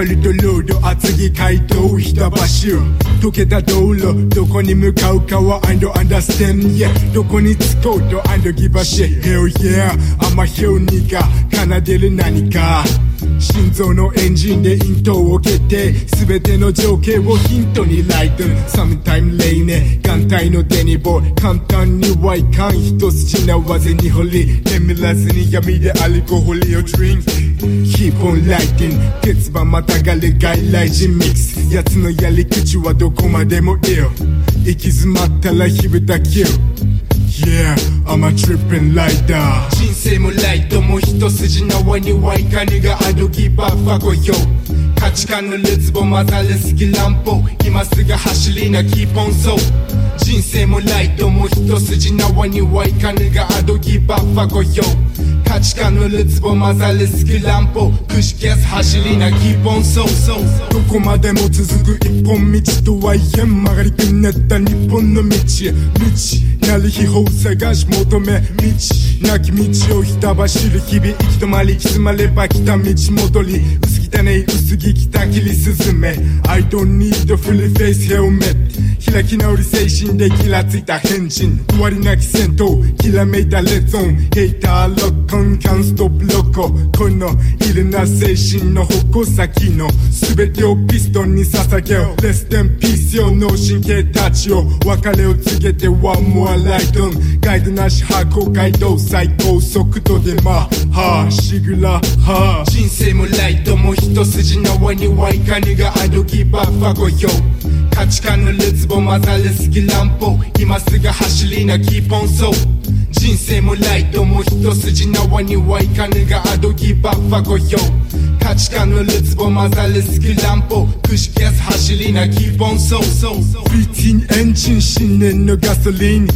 バルトロード厚木街道ひた橋溶けた道路どこに向かうかは I don't understand yeah どこに着こうと I don't give a shit hell yeah I'm a hell nigga 奏でる何か。心臓のエンジンでイントを決定全ての情景をヒントにライト。サムタイムレイネ眼帯の手に棒。簡単にはいかん。一筋縄ぜに掘り。眠らずに闇でアルコールをドリンク drink Keep on lighting. 鉄板またがれ外来人ミックス。奴のやり口はどこまでも ill 行き詰まったら火蓋 kill Yeah, I'm a trippin' rider 人生もライトも一筋縄にはいかにがアドギバーファゴよ価値観のるつぼ混ざれすぎ乱歩今すぐ走りなキーポンソーもライトも一筋縄にはいかにがアドギバーファゴよ価値観のるつぼ混ざれすぎ乱歩くし消す走りなキーポンソーソー。どこまでも続く一本道とはいえ曲がりくねった日本の道へ。道なる秘宝探し求め道。なき道をひた走る日々行き止まり詰まれば来た道戻り。薄汚い薄着着たきり進め I don't need a fully face helmet 開き直り精神でギラついた変人終わりなき戦闘きらめいたレッゾンヘイターロックンキャンストップロコこのいるな精神の矛先の全てをピストンに捧げよう。レステンピースよ。脳神経たちを別れを告げてワンモアライトンガイドなし箱街道最高速度でマッハシグラハ人生もライトも一筋縄にはいかにがアドギバーファゴよ価値観のるつぼ混ざりすぎ乱暴。今すぐ走りなキーポンソー人生もライトも一筋縄にはいかぬがアドギバッファゴよ価値観のるつぼ混ざりすぎ乱暴。くし消す走りなキーポンソーソーフリーティンエンジン新年のガソリン。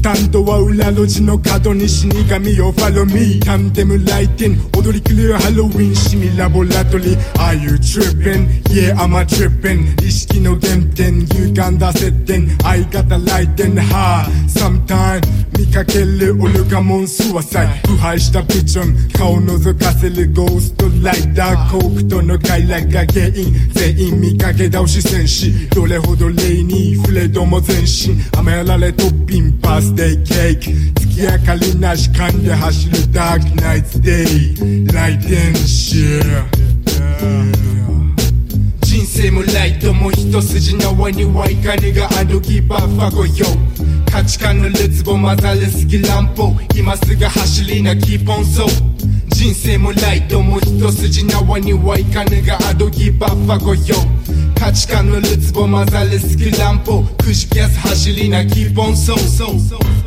スタンドは裏路地の角に死神をファロミータンデムライティン踊り狂うハロウィンシミラボラトリー. Are you trippin? Yeah I'm a trippin 意識の原点歪んだ接点。愛方来店は Sometime 見かけるオルガモンスワサイ腐敗したビジョン顔覗かせるゴーストライダーコークとの快楽が原因。全員見かけ倒し戦士。どれほど霊に触れども全身。甘やられトッピンバースデーケーキ。月明かりなし勘で走るダークナイツデイ。来店シェ人生もライトも一筋縄にはいかにがアドギバーファゴよ。価値観のるつぼ混ざれすぎ乱歩今すぐ走りなキーポンソー人生もライトも一筋縄にはいかぬがアドギバッファゴよ価値観のるつぼ混ざるスクランポくし消す走りなキーポンソンソン